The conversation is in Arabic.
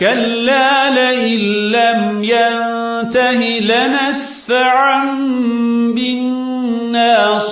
كلا لئن لم ينته لنسفعا بالناصية.